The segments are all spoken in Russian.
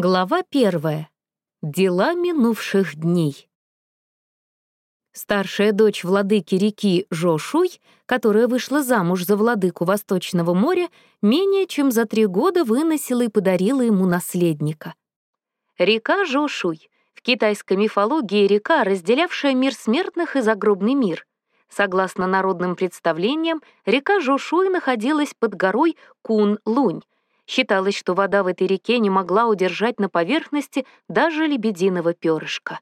Глава первая. Дела минувших дней. Старшая дочь владыки реки Жошуй, которая вышла замуж за владыку Восточного моря, менее чем за три года выносила и подарила ему наследника. Река Жошуй — в китайской мифологии река, разделявшая мир смертных и загробный мир. Согласно народным представлениям, река Жошуй находилась под горой Кун-Лунь, Считалось, что вода в этой реке не могла удержать на поверхности даже лебединого перышка.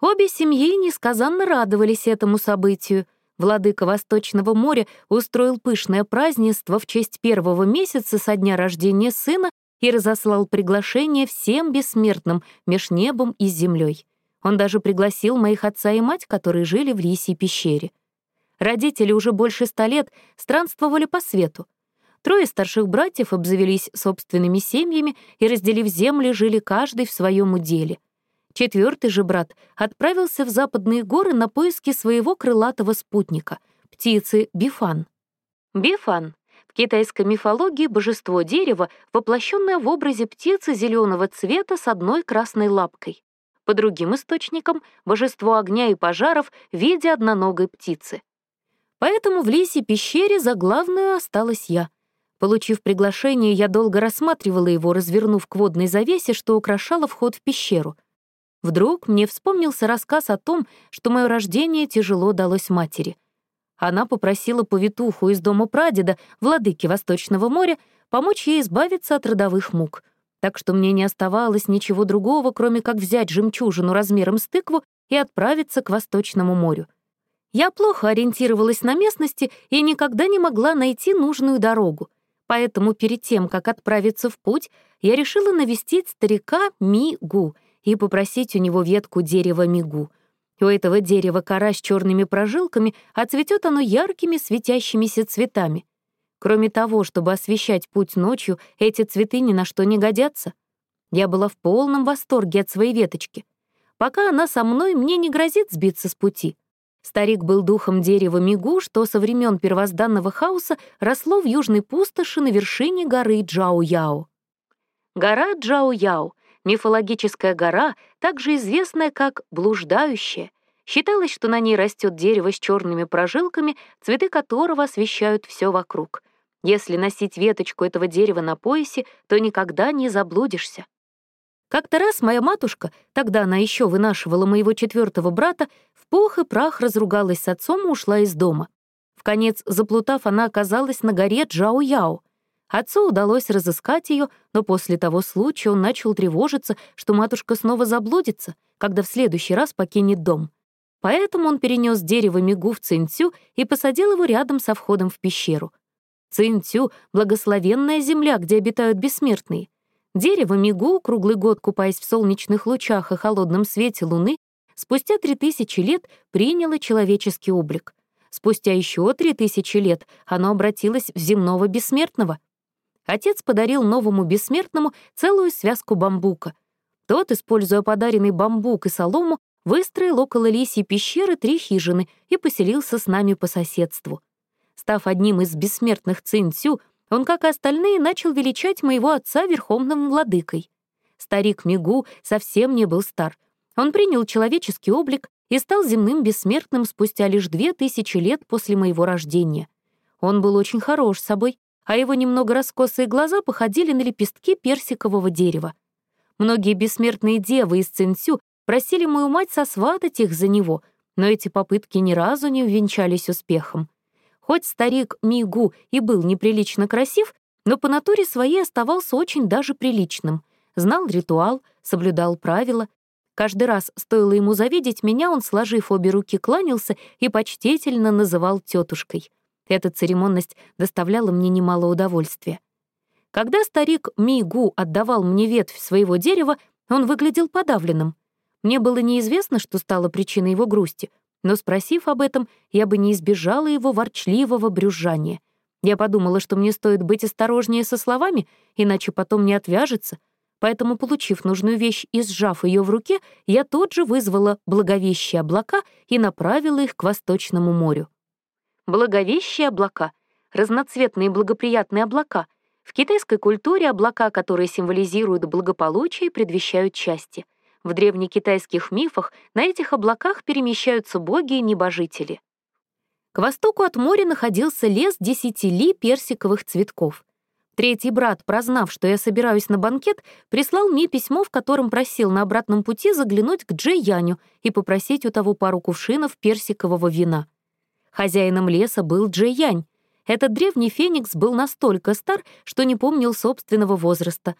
Обе семьи несказанно радовались этому событию. Владыка Восточного моря устроил пышное празднество в честь первого месяца со дня рождения сына и разослал приглашение всем бессмертным меж небом и землей. Он даже пригласил моих отца и мать, которые жили в Лисьей пещере. Родители уже больше ста лет странствовали по свету. Трое старших братьев обзавелись собственными семьями и, разделив земли, жили каждый в своем уделе. Четвертый же брат отправился в западные горы на поиски своего крылатого спутника — птицы Бифан. Бифан — в китайской мифологии божество дерева, воплощенное в образе птицы зеленого цвета с одной красной лапкой. По другим источникам — божество огня и пожаров в виде одноногой птицы. Поэтому в лисе пещере за главную осталась я — Получив приглашение, я долго рассматривала его, развернув к водной завесе, что украшало вход в пещеру. Вдруг мне вспомнился рассказ о том, что мое рождение тяжело далось матери. Она попросила повитуху из дома прадеда, владыки Восточного моря, помочь ей избавиться от родовых мук. Так что мне не оставалось ничего другого, кроме как взять жемчужину размером с тыкву и отправиться к Восточному морю. Я плохо ориентировалась на местности и никогда не могла найти нужную дорогу — Поэтому перед тем, как отправиться в путь, я решила навестить старика Мигу и попросить у него ветку дерева Мигу. У этого дерева кора с черными прожилками, а цветет оно яркими светящимися цветами. Кроме того, чтобы освещать путь ночью, эти цветы ни на что не годятся. Я была в полном восторге от своей веточки. Пока она со мной, мне не грозит сбиться с пути. Старик был духом дерева Мигу, что со времен первозданного хаоса росло в южной пустоши на вершине горы Джао-Яо. Гора Джао-Яо — мифологическая гора, также известная как «блуждающая». Считалось, что на ней растет дерево с черными прожилками, цветы которого освещают все вокруг. Если носить веточку этого дерева на поясе, то никогда не заблудишься. Как-то раз моя матушка, тогда она еще вынашивала моего четвертого брата, пух и прах разругалась с отцом и ушла из дома. В конец заплутав, она оказалась на горе Джао-Яо. Отцу удалось разыскать ее, но после того случая он начал тревожиться, что матушка снова заблудится, когда в следующий раз покинет дом. Поэтому он перенес дерево Мигу в Цинцю и посадил его рядом со входом в пещеру. Цинцю — благословенная земля, где обитают бессмертные. Дерево Мигу, круглый год купаясь в солнечных лучах и холодном свете луны, спустя три тысячи лет приняло человеческий облик. Спустя еще три тысячи лет оно обратилось в земного бессмертного. Отец подарил новому бессмертному целую связку бамбука. Тот, используя подаренный бамбук и солому, выстроил около лисьей пещеры три хижины и поселился с нами по соседству. Став одним из бессмертных Цинцю, он, как и остальные, начал величать моего отца верховным владыкой. Старик Мигу совсем не был стар. Он принял человеческий облик и стал земным бессмертным спустя лишь две тысячи лет после моего рождения. Он был очень хорош собой, а его немного раскосые глаза походили на лепестки персикового дерева. Многие бессмертные девы из Цинцю просили мою мать сосватать их за него, но эти попытки ни разу не увенчались успехом. Хоть старик Мигу и был неприлично красив, но по натуре своей оставался очень даже приличным. Знал ритуал, соблюдал правила. Каждый раз, стоило ему завидеть меня, он, сложив обе руки, кланялся и почтительно называл тетушкой. Эта церемонность доставляла мне немало удовольствия. Когда старик Мигу отдавал мне ветвь своего дерева, он выглядел подавленным. Мне было неизвестно, что стало причиной его грусти — но, спросив об этом, я бы не избежала его ворчливого брюзжания. Я подумала, что мне стоит быть осторожнее со словами, иначе потом не отвяжется. Поэтому, получив нужную вещь и сжав ее в руке, я тут же вызвала благовещие облака и направила их к Восточному морю. Благовещие облака — разноцветные благоприятные облака — В китайской культуре облака, которые символизируют благополучие, предвещают счастье. В древнекитайских мифах на этих облаках перемещаются боги и небожители. К востоку от моря находился лес десяти ли персиковых цветков. Третий брат, прознав, что я собираюсь на банкет, прислал мне письмо, в котором просил на обратном пути заглянуть к Джей Яню и попросить у того пару кувшинов персикового вина. Хозяином леса был Джей Янь. Этот древний феникс был настолько стар, что не помнил собственного возраста.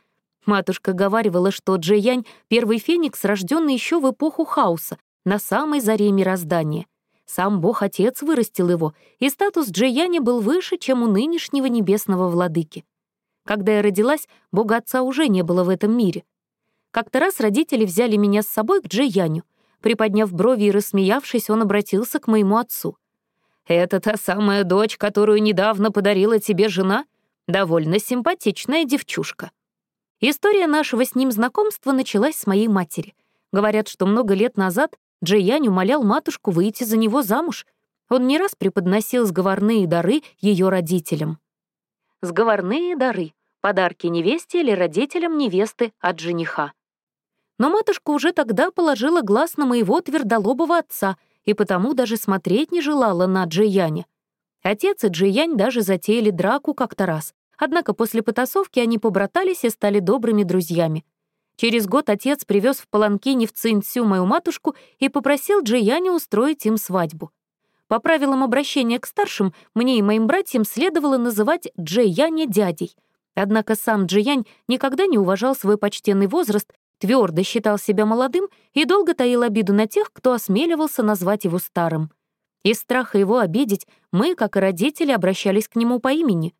Матушка говаривала, что Джей Янь — первый феникс, рожденный еще в эпоху хаоса, на самой заре мироздания. Сам Бог-Отец вырастил его, и статус Джияни был выше, чем у нынешнего небесного владыки. Когда я родилась, Бога Отца уже не было в этом мире. Как-то раз родители взяли меня с собой к Джияню. Приподняв брови и рассмеявшись, он обратился к моему отцу. «Это та самая дочь, которую недавно подарила тебе жена? Довольно симпатичная девчушка». История нашего с ним знакомства началась с моей матери. Говорят, что много лет назад Джиянь умолял матушку выйти за него замуж. Он не раз преподносил сговорные дары ее родителям. Сговорные дары — подарки невесте или родителям невесты от жениха. Но матушка уже тогда положила глаз на моего твердолобого отца и потому даже смотреть не желала на Джияня. Отец и Джиянь даже затеяли драку как-то раз. Однако после потасовки они побратались и стали добрыми друзьями. Через год отец привез в Паланкине в Цинцю мою матушку и попросил Джияня устроить им свадьбу. По правилам обращения к старшим, мне и моим братьям следовало называть Джияня дядей. Однако сам Джиянь никогда не уважал свой почтенный возраст, твердо считал себя молодым и долго таил обиду на тех, кто осмеливался назвать его старым. Из страха его обидеть мы, как и родители, обращались к нему по имени.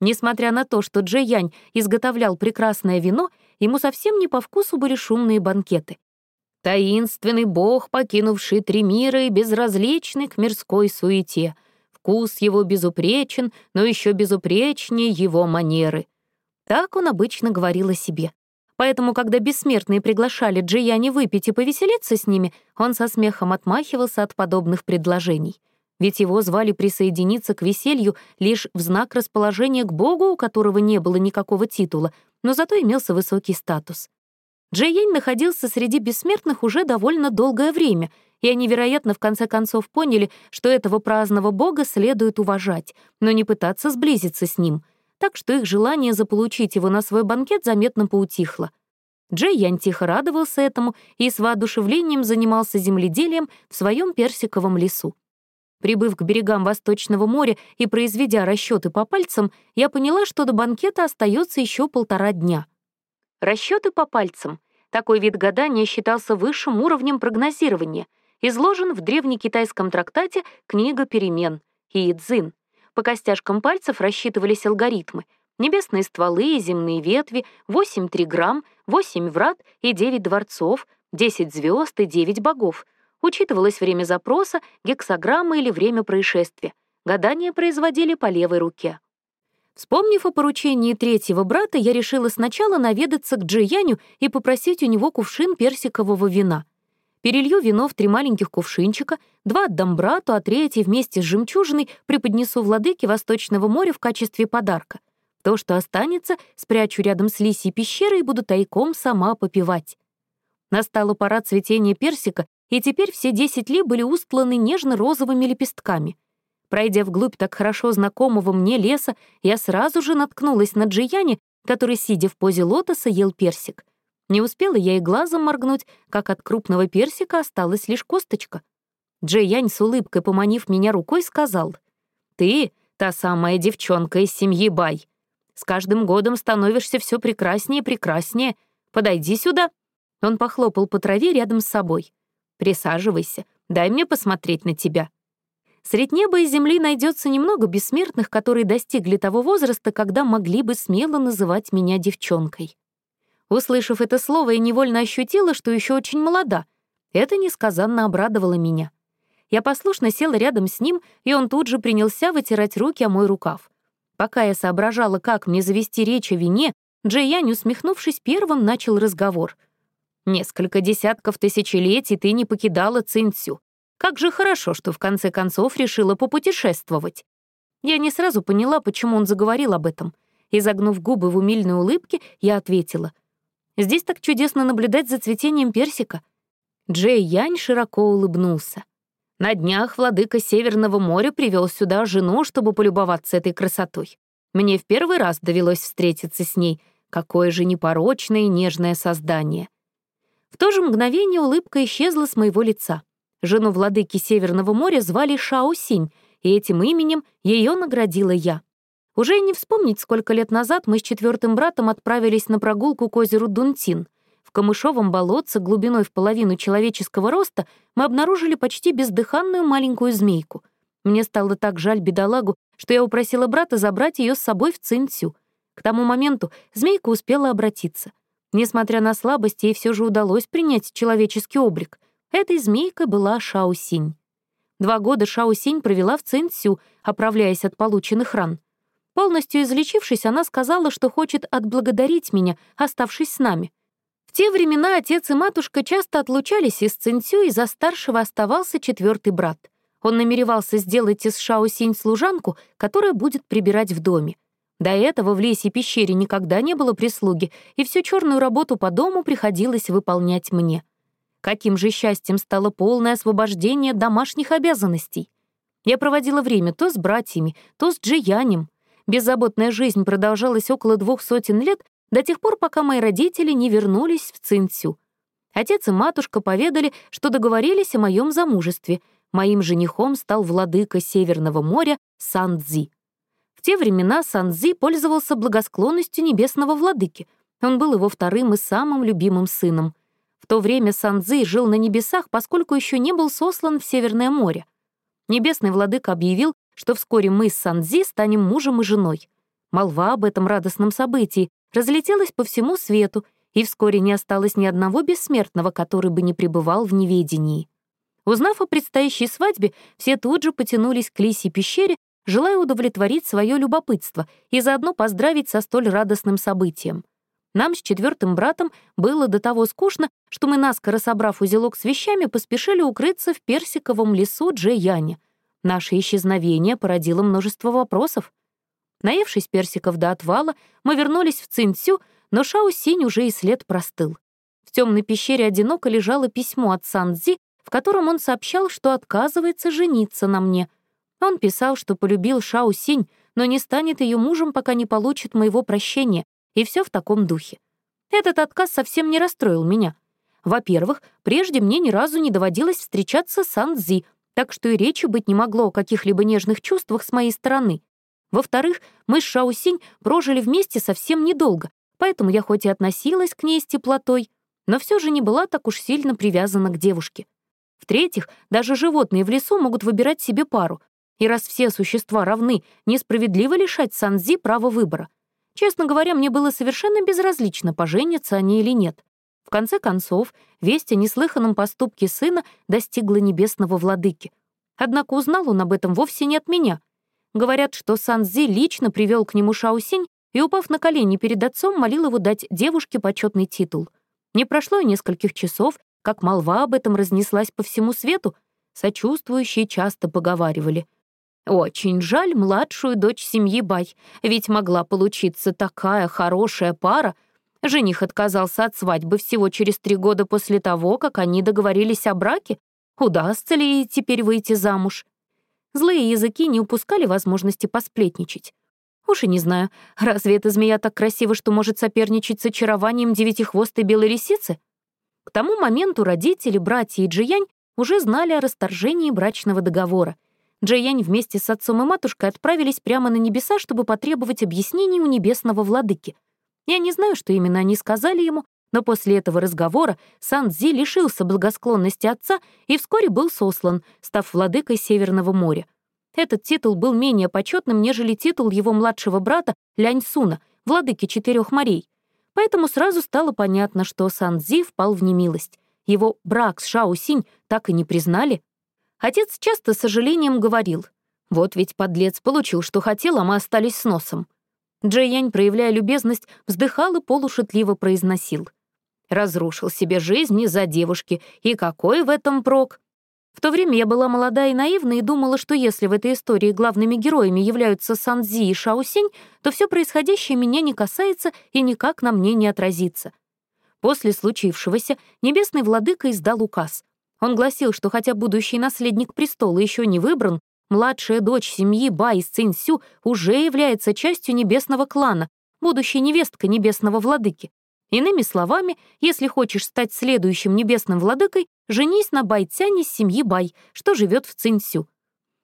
Несмотря на то, что Джиянь изготовлял прекрасное вино, ему совсем не по вкусу были шумные банкеты. Таинственный бог, покинувший три мира и безразличный к мирской суете. Вкус его безупречен, но еще безупречнее его манеры. Так он обычно говорил о себе. Поэтому, когда бессмертные приглашали Джияни выпить и повеселиться с ними, он со смехом отмахивался от подобных предложений. Ведь его звали присоединиться к веселью лишь в знак расположения к богу, у которого не было никакого титула, но зато имелся высокий статус. Джейень находился среди бессмертных уже довольно долгое время, и они, вероятно, в конце концов поняли, что этого праздного бога следует уважать, но не пытаться сблизиться с ним, так что их желание заполучить его на свой банкет заметно поутихло. Джей Янь тихо радовался этому и с воодушевлением занимался земледелием в своем персиковом лесу. Прибыв к берегам Восточного моря и произведя расчеты по пальцам, я поняла, что до банкета остается еще полтора дня — Расчеты по пальцам. Такой вид гадания считался высшим уровнем прогнозирования, изложен в древнекитайском трактате «Книга перемен» Иидзин. По костяшкам пальцев рассчитывались алгоритмы — небесные стволы и земные ветви, 8 триграмм, 8 врат и 9 дворцов, 10 звезд и 9 богов. Учитывалось время запроса, гексограмма или время происшествия. Гадания производили по левой руке. Вспомнив о поручении третьего брата, я решила сначала наведаться к Джияню и попросить у него кувшин персикового вина. Перелью вино в три маленьких кувшинчика, два отдам брату, а третий вместе с жемчужиной преподнесу владыке Восточного моря в качестве подарка. То, что останется, спрячу рядом с лисьей пещерой и буду тайком сама попивать. Настала пора цветения персика, и теперь все десять ли были устланы нежно-розовыми лепестками — Пройдя вглубь так хорошо знакомого мне леса, я сразу же наткнулась на Джияни, который, сидя в позе лотоса, ел персик. Не успела я и глазом моргнуть, как от крупного персика осталась лишь косточка. Джиянь с улыбкой, поманив меня рукой, сказал, «Ты — та самая девчонка из семьи Бай. С каждым годом становишься все прекраснее и прекраснее. Подойди сюда». Он похлопал по траве рядом с собой. «Присаживайся, дай мне посмотреть на тебя». Средь неба и земли найдется немного бессмертных, которые достигли того возраста, когда могли бы смело называть меня девчонкой. Услышав это слово, я невольно ощутила, что еще очень молода. Это несказанно обрадовало меня. Я послушно села рядом с ним, и он тут же принялся вытирать руки о мой рукав. Пока я соображала, как мне завести речь о вине, Джейянь, усмехнувшись первым, начал разговор. «Несколько десятков тысячелетий ты не покидала Цинцю. Как же хорошо, что в конце концов решила попутешествовать. Я не сразу поняла, почему он заговорил об этом. Изогнув губы в умильной улыбке, я ответила. «Здесь так чудесно наблюдать за цветением персика». Джей Янь широко улыбнулся. На днях владыка Северного моря привел сюда жену, чтобы полюбоваться этой красотой. Мне в первый раз довелось встретиться с ней. Какое же непорочное и нежное создание. В то же мгновение улыбка исчезла с моего лица. Жену владыки Северного моря звали Шао Синь, и этим именем ее наградила я. Уже и не вспомнить, сколько лет назад мы с четвертым братом отправились на прогулку к озеру Дунтин. В камышовом болотце глубиной в половину человеческого роста мы обнаружили почти бездыханную маленькую змейку. Мне стало так жаль бедолагу, что я упросила брата забрать ее с собой в Цинцю. К тому моменту змейка успела обратиться. Несмотря на слабости, ей все же удалось принять человеческий облик. Этой змейкой была Шаосинь. Два года Шаосинь провела в Цинцю, оправляясь от полученных ран. Полностью излечившись, она сказала, что хочет отблагодарить меня, оставшись с нами. В те времена отец и матушка часто отлучались из Цинцю, и за старшего оставался четвертый брат. Он намеревался сделать из Шаосинь служанку, которая будет прибирать в доме. До этого в лесе пещере никогда не было прислуги, и всю черную работу по дому приходилось выполнять мне. Каким же счастьем стало полное освобождение домашних обязанностей. Я проводила время то с братьями, то с Джиянем. Беззаботная жизнь продолжалась около двух сотен лет до тех пор, пока мои родители не вернулись в Цинцю. Отец и матушка поведали, что договорились о моем замужестве. Моим женихом стал владыка Северного моря Сандзи. В те времена Сандзи пользовался благосклонностью небесного владыки. Он был его вторым и самым любимым сыном. То время Сандзи жил на небесах, поскольку еще не был сослан в Северное море. Небесный владыка объявил, что вскоре мы с Санзи станем мужем и женой. Молва об этом радостном событии разлетелась по всему свету, и вскоре не осталось ни одного бессмертного, который бы не пребывал в неведении. Узнав о предстоящей свадьбе, все тут же потянулись к Лисе пещере, желая удовлетворить свое любопытство и заодно поздравить со столь радостным событием. Нам с четвертым братом было до того скучно, что мы, наскоро собрав узелок с вещами, поспешили укрыться в персиковом лесу Джей-Яне — Наше исчезновение породило множество вопросов. Наевшись персиков до отвала, мы вернулись в Цинцю, но Шао Синь уже и след простыл. В темной пещере одиноко лежало письмо от Санзи, в котором он сообщал, что отказывается жениться на мне. Он писал, что полюбил Шао Синь, но не станет ее мужем, пока не получит моего прощения, и все в таком духе. Этот отказ совсем не расстроил меня. Во-первых, прежде мне ни разу не доводилось встречаться с Санзи, так что и речи быть не могло о каких-либо нежных чувствах с моей стороны. Во-вторых, мы с Шаусинь прожили вместе совсем недолго, поэтому я хоть и относилась к ней с теплотой, но все же не была так уж сильно привязана к девушке. В-третьих, даже животные в лесу могут выбирать себе пару, и раз все существа равны, несправедливо лишать Санзи права выбора. Честно говоря, мне было совершенно безразлично, поженятся они или нет. В конце концов, весть о неслыханном поступке сына достигла небесного владыки. Однако узнал он об этом вовсе не от меня. Говорят, что Санзи лично привел к нему Шаусинь и, упав на колени перед отцом, молил его дать девушке почетный титул. Не прошло и нескольких часов, как молва об этом разнеслась по всему свету. Сочувствующие часто поговаривали. «Очень жаль младшую дочь семьи Бай, ведь могла получиться такая хорошая пара — Жених отказался от свадьбы всего через три года после того, как они договорились о браке. Удастся ли ей теперь выйти замуж? Злые языки не упускали возможности посплетничать. Уж и не знаю, разве эта змея так красива, что может соперничать с очарованием девятихвостой белой лисицы? К тому моменту родители, братья и Джиянь уже знали о расторжении брачного договора. Джиянь вместе с отцом и матушкой отправились прямо на небеса, чтобы потребовать объяснений у небесного владыки — я не знаю, что именно они сказали ему, но после этого разговора Сан-Дзи лишился благосклонности отца и вскоре был сослан, став владыкой Северного моря. Этот титул был менее почетным, нежели титул его младшего брата Лянь-Суна, владыки Четырех морей. Поэтому сразу стало понятно, что Сан-Дзи впал в немилость. Его брак с Шао-Синь так и не признали. Отец часто с сожалением говорил, «Вот ведь подлец получил, что хотел, а мы остались с носом». Джейянь, проявляя любезность, вздыхал и полушутливо произносил. «Разрушил себе жизнь из-за девушки, и какой в этом прок?» В то время я была молода и наивна и думала, что если в этой истории главными героями являются Санзи и Шаосинь, то все происходящее меня не касается и никак на мне не отразится. После случившегося небесный владыка издал указ. Он гласил, что хотя будущий наследник престола еще не выбран, младшая дочь семьи Ба из Цинсю уже является частью небесного клана, будущей невесткой небесного владыки. Иными словами, если хочешь стать следующим небесным владыкой, женись на Байцяне из семьи Бай, что живет в Цинсю.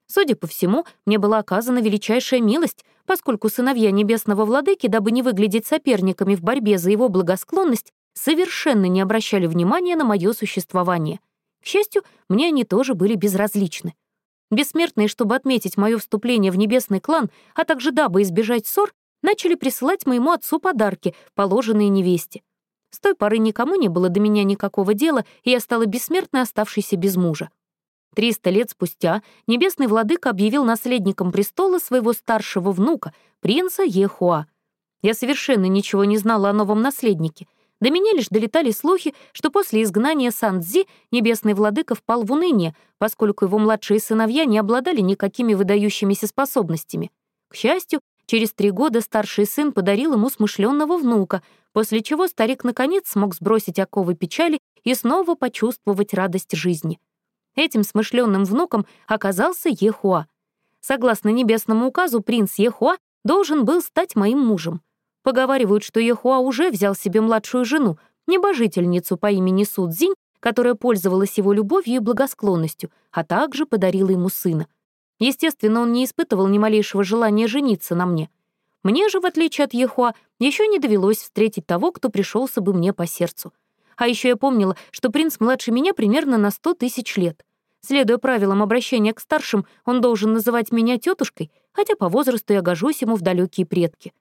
Судя по всему, мне была оказана величайшая милость, поскольку сыновья небесного владыки, дабы не выглядеть соперниками в борьбе за его благосклонность, совершенно не обращали внимания на мое существование. К счастью, мне они тоже были безразличны. Бессмертные, чтобы отметить мое вступление в небесный клан, а также дабы избежать ссор, начали присылать моему отцу подарки, положенные невесте. С той поры никому не было до меня никакого дела, и я стала бессмертной, оставшейся без мужа. Триста лет спустя небесный владыка объявил наследником престола своего старшего внука, принца Ехуа. Я совершенно ничего не знала о новом наследнике. До меня лишь долетали слухи, что после изгнания Сандзи небесный владыка впал в уныние, поскольку его младшие сыновья не обладали никакими выдающимися способностями. К счастью, Через три года старший сын подарил ему смышленного внука, после чего старик наконец смог сбросить оковы печали и снова почувствовать радость жизни. Этим смышленным внуком оказался Ехуа. Согласно небесному указу, принц Ехуа должен был стать моим мужем. Поговаривают, что Ехуа уже взял себе младшую жену, небожительницу по имени Судзинь, которая пользовалась его любовью и благосклонностью, а также подарила ему сына. Естественно, он не испытывал ни малейшего желания жениться на мне. Мне же, в отличие от Ехуа, еще не довелось встретить того, кто пришелся бы мне по сердцу. А еще я помнила, что принц младше меня примерно на сто тысяч лет. Следуя правилам обращения к старшим, он должен называть меня тетушкой, хотя по возрасту я гожусь ему в далекие предки.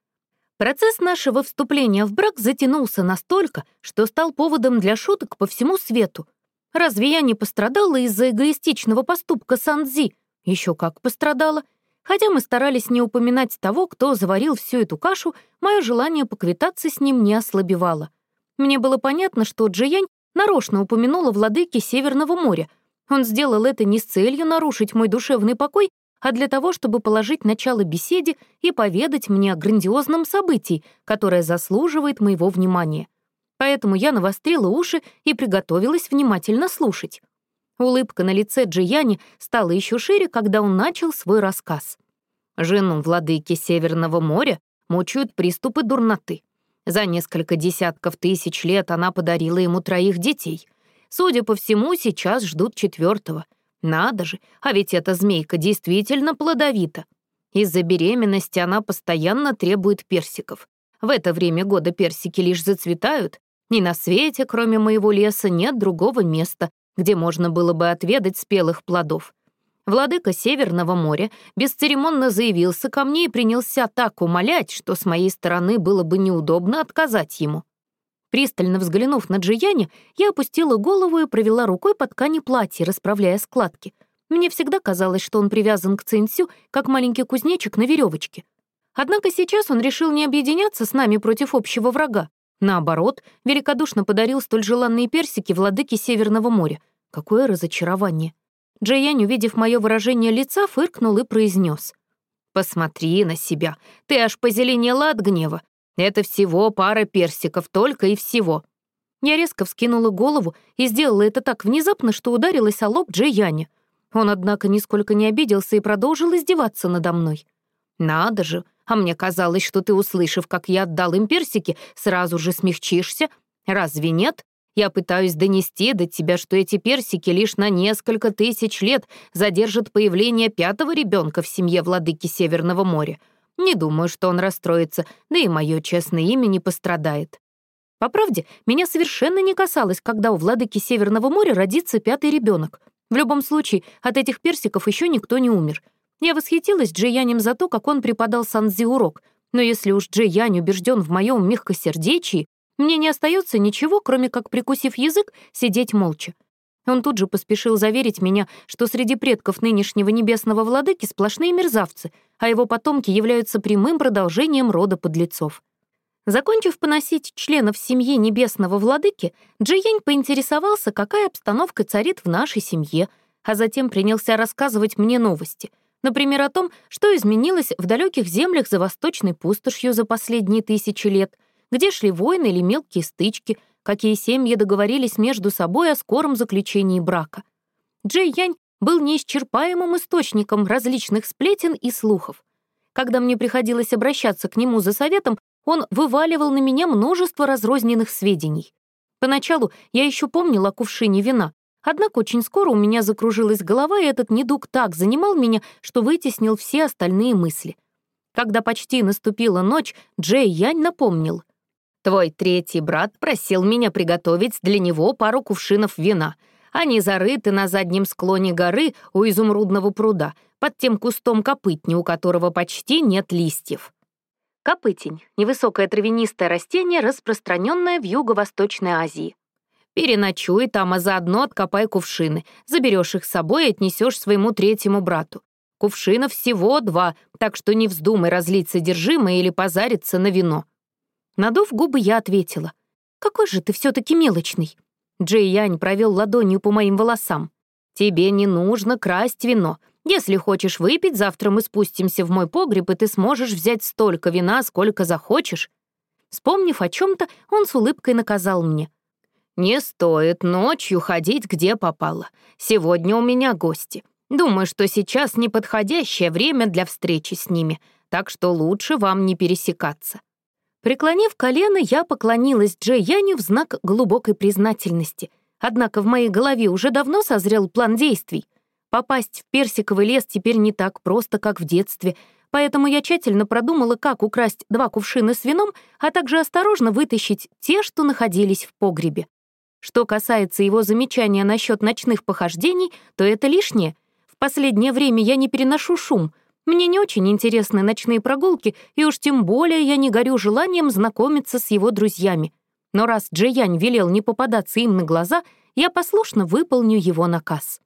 Процесс нашего вступления в брак затянулся настолько, что стал поводом для шуток по всему свету. Разве я не пострадала из-за эгоистичного поступка Санзи, еще как пострадала. Хотя мы старались не упоминать того, кто заварил всю эту кашу, мое желание поквитаться с ним не ослабевало. Мне было понятно, что Джиянь нарочно упомянула владыки Северного моря. Он сделал это не с целью нарушить мой душевный покой, а для того, чтобы положить начало беседе и поведать мне о грандиозном событии, которое заслуживает моего внимания. Поэтому я навострила уши и приготовилась внимательно слушать. Улыбка на лице Джияни стала еще шире, когда он начал свой рассказ. Жену владыки Северного моря мучают приступы дурноты. За несколько десятков тысяч лет она подарила ему троих детей. Судя по всему, сейчас ждут четвертого. Надо же, а ведь эта змейка действительно плодовита. Из-за беременности она постоянно требует персиков. В это время года персики лишь зацветают, и на свете, кроме моего леса, нет другого места, где можно было бы отведать спелых плодов. Владыка Северного моря бесцеремонно заявился ко мне и принялся так умолять, что с моей стороны было бы неудобно отказать ему. Пристально взглянув на Джияни, я опустила голову и провела рукой по ткани платья, расправляя складки. Мне всегда казалось, что он привязан к Цинсю, как маленький кузнечик на веревочке. Однако сейчас он решил не объединяться с нами против общего врага. Наоборот, великодушно подарил столь желанные персики владыке Северного моря. Какое разочарование. Джейянь, увидев мое выражение лица, фыркнул и произнес: «Посмотри на себя, ты аж позеленела от гнева. Это всего пара персиков, только и всего». Я резко вскинула голову и сделала это так внезапно, что ударилась о лоб Джейяня. Он, однако, нисколько не обиделся и продолжил издеваться надо мной. «Надо же, а мне казалось, что ты, услышав, как я отдал им персики, сразу же смягчишься. Разве нет? Я пытаюсь донести до тебя, что эти персики лишь на несколько тысяч лет задержат появление пятого ребенка в семье владыки Северного моря. Не думаю, что он расстроится, да и мое честное имя не пострадает. По правде, меня совершенно не касалось, когда у владыки Северного моря родится пятый ребенок. В любом случае, от этих персиков еще никто не умер. Я восхитилась Джиянем за то, как он преподал Санзи урок, но если уж Джиянь убежден в моем мягкосердечии, мне не остается ничего, кроме как, прикусив язык, сидеть молча. Он тут же поспешил заверить меня, что среди предков нынешнего небесного владыки сплошные мерзавцы, а его потомки являются прямым продолжением рода подлецов. Закончив поносить членов семьи небесного владыки, Джиянь поинтересовался, какая обстановка царит в нашей семье — а затем принялся рассказывать мне новости. Например, о том, что изменилось в далеких землях за восточной пустошью за последние тысячи лет, где шли войны или мелкие стычки, какие семьи договорились между собой о скором заключении брака. Джей Янь был неисчерпаемым источником различных сплетен и слухов. Когда мне приходилось обращаться к нему за советом, он вываливал на меня множество разрозненных сведений. Поначалу я еще помнила о кувшине вина, однако очень скоро у меня закружилась голова, и этот недуг так занимал меня, что вытеснил все остальные мысли. Когда почти наступила ночь, Джей Янь напомнил. «Твой третий брат просил меня приготовить для него пару кувшинов вина. Они зарыты на заднем склоне горы у изумрудного пруда, под тем кустом копытни, у которого почти нет листьев. Копытень — невысокое травянистое растение, распространенное в Юго-Восточной Азии. Переночуй там, а заодно откопай кувшины. Заберешь их с собой и отнесешь своему третьему брату. Кувшинов всего два, так что не вздумай разлить содержимое или позариться на вино. Надув губы, я ответила. «Какой же ты все таки мелочный!» Джей Янь провел ладонью по моим волосам. «Тебе не нужно красть вино. Если хочешь выпить, завтра мы спустимся в мой погреб, и ты сможешь взять столько вина, сколько захочешь». Вспомнив о чем то он с улыбкой наказал мне. «Не стоит ночью ходить, где попало. Сегодня у меня гости. Думаю, что сейчас неподходящее время для встречи с ними, так что лучше вам не пересекаться». Преклонив колено, я поклонилась Джей Яню в знак глубокой признательности. Однако в моей голове уже давно созрел план действий. Попасть в персиковый лес теперь не так просто, как в детстве, поэтому я тщательно продумала, как украсть два кувшина с вином, а также осторожно вытащить те, что находились в погребе. Что касается его замечания насчет ночных похождений, то это лишнее. В последнее время я не переношу шум. Мне не очень интересны ночные прогулки, и уж тем более я не горю желанием знакомиться с его друзьями. Но раз Джиянь велел не попадаться им на глаза, я послушно выполню его наказ.